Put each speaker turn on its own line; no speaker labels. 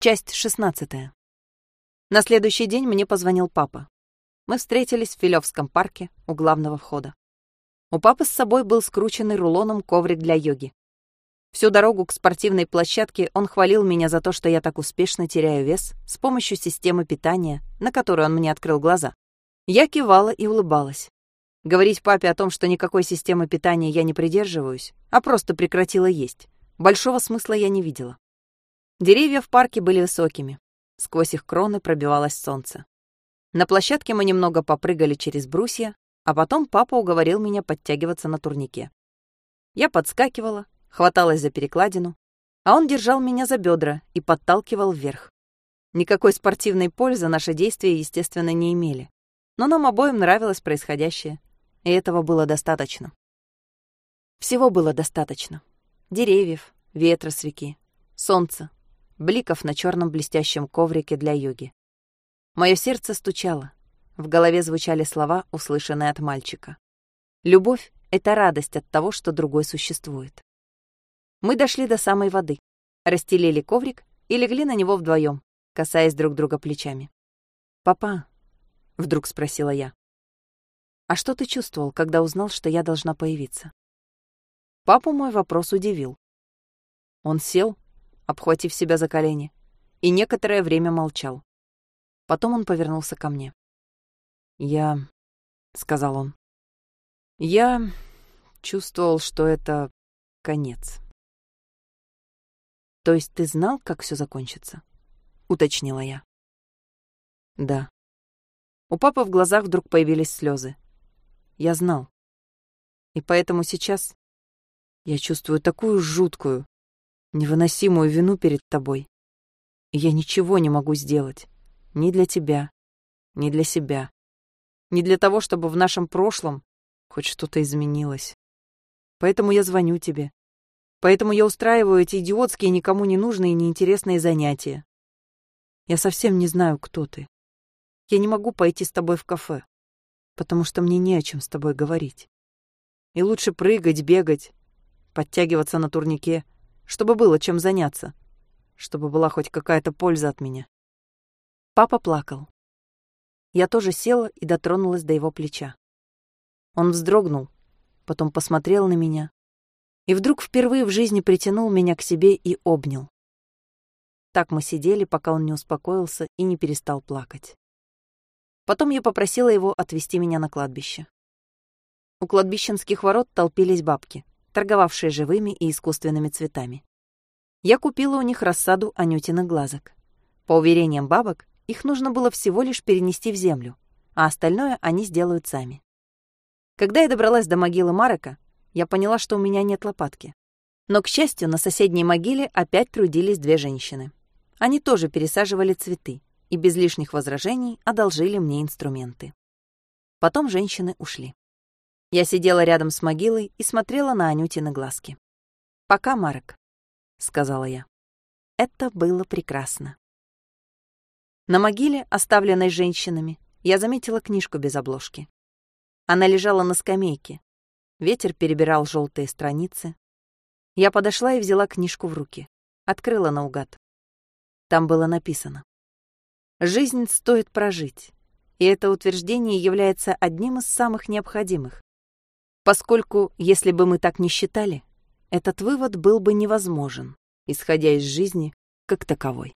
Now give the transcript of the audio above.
Часть 16. На следующий день мне позвонил папа. Мы встретились в Филевском парке у главного входа. У папы с собой был скрученный рулоном коврик для йоги. Всю дорогу к спортивной площадке он хвалил меня за то, что я так успешно теряю вес с помощью системы питания, на которую он мне открыл глаза. Я кивала и улыбалась. Говорить папе о том, что никакой системы питания я не придерживаюсь, а просто прекратила есть, большого смысла я не видела. Деревья в парке были высокими. Сквозь их кроны пробивалось солнце. На площадке мы немного попрыгали через брусья, а потом папа уговорил меня подтягиваться на турнике. Я подскакивала, хваталась за перекладину, а он держал меня за бедра и подталкивал вверх. Никакой спортивной пользы наши действия, естественно, не имели. Но нам обоим нравилось происходящее, и этого было достаточно. Всего было достаточно. Деревьев, ветра с реки, солнца, бликов на черном блестящем коврике для йоги. Мое сердце стучало. В голове звучали слова, услышанные от мальчика. Любовь — это радость от того, что другой существует. Мы дошли до самой воды, расстелили коврик и легли на него вдвоем, касаясь друг друга плечами. «Папа», — вдруг спросила я, — «а что ты чувствовал, когда узнал, что я должна появиться?» Папу мой вопрос удивил. Он сел, обхватив себя за колени, и некоторое время молчал. Потом он повернулся ко мне. «Я...» — сказал он. «Я чувствовал, что это конец». «То есть ты знал, как все закончится?» — уточнила я. «Да». У папы в глазах вдруг появились слезы. Я знал. И поэтому сейчас я чувствую такую жуткую, невыносимую вину перед тобой. Я ничего не могу сделать. Ни для тебя, ни для себя. Ни для того, чтобы в нашем прошлом хоть что-то изменилось. Поэтому я звоню тебе. Поэтому я устраиваю эти идиотские, никому не нужные и неинтересные занятия. Я совсем не знаю, кто ты. Я не могу пойти с тобой в кафе, потому что мне не о чем с тобой говорить. И лучше прыгать, бегать, подтягиваться на турнике — чтобы было чем заняться, чтобы была хоть какая-то польза от меня. Папа плакал. Я тоже села и дотронулась до его плеча. Он вздрогнул, потом посмотрел на меня и вдруг впервые в жизни притянул меня к себе и обнял. Так мы сидели, пока он не успокоился и не перестал плакать. Потом я попросила его отвезти меня на кладбище. У кладбищенских ворот толпились бабки торговавшие живыми и искусственными цветами. Я купила у них рассаду анютиных глазок. По уверениям бабок, их нужно было всего лишь перенести в землю, а остальное они сделают сами. Когда я добралась до могилы Марека, я поняла, что у меня нет лопатки. Но, к счастью, на соседней могиле опять трудились две женщины. Они тоже пересаживали цветы и без лишних возражений одолжили мне инструменты. Потом женщины ушли. Я сидела рядом с могилой и смотрела на Анютины глазки. «Пока, Марек», — сказала я. Это было прекрасно. На могиле, оставленной женщинами, я заметила книжку без обложки. Она лежала на скамейке. Ветер перебирал желтые страницы. Я подошла и взяла книжку в руки. Открыла наугад. Там было написано. «Жизнь стоит прожить, и это утверждение является одним из самых необходимых, Поскольку, если бы мы так не считали, этот вывод был бы невозможен, исходя из жизни как таковой.